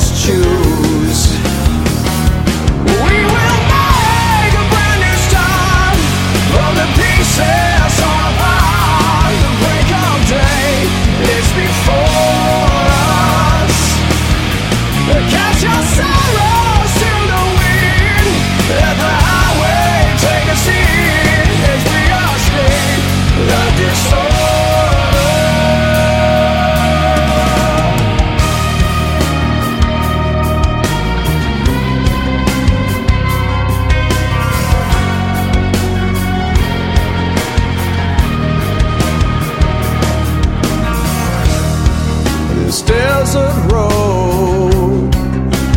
must choose desert road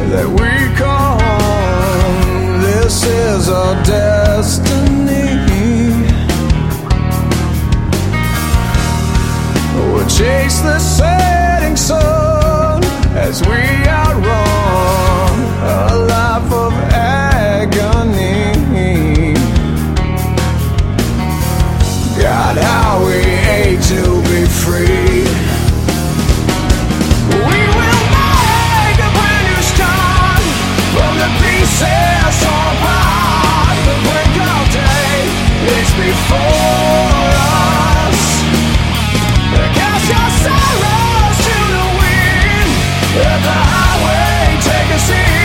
that we call home. This is our destiny. We'll chase the sun. Hit the highway, take a seat.